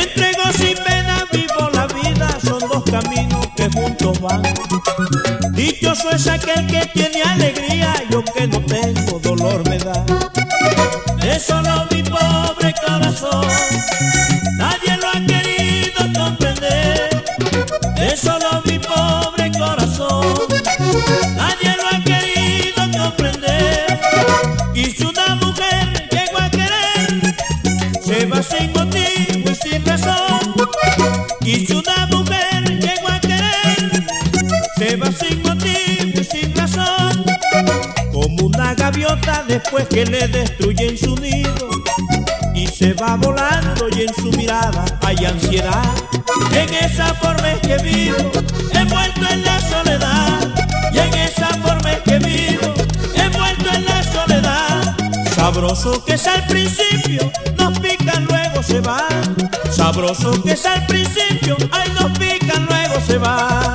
Entre gozo y pena vivo la vida, son dos caminos que juntos van. Dichoso es aquel que tiene alegría, yo que no tengo dolor me da. De solo mi pobre corazón, nadie lo ha querido comprender. De solo mi Y si una mujer llegó a querer, se va sin motivo y sin razón. Como una gaviota después que le destruyen su nido. Y se va volando y en su mirada hay ansiedad. En esa forma es que vivo, envuelto en la soledad. Y en esa forma es que vivo, Sabroso que es al principio, nos pican luego se va. Sabroso que es al principio, ay nos pican luego se va.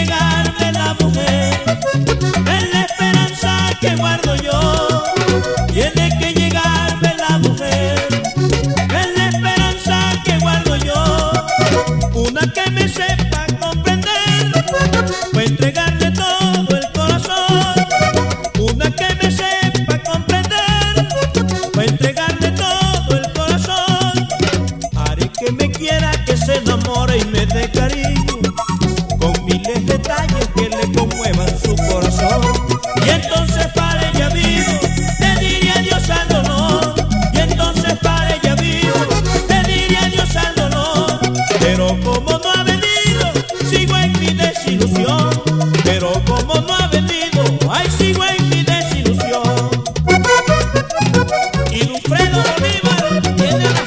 to go.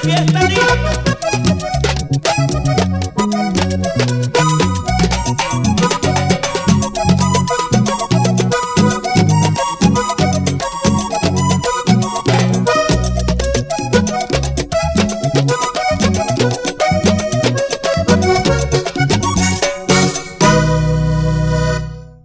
fiesta.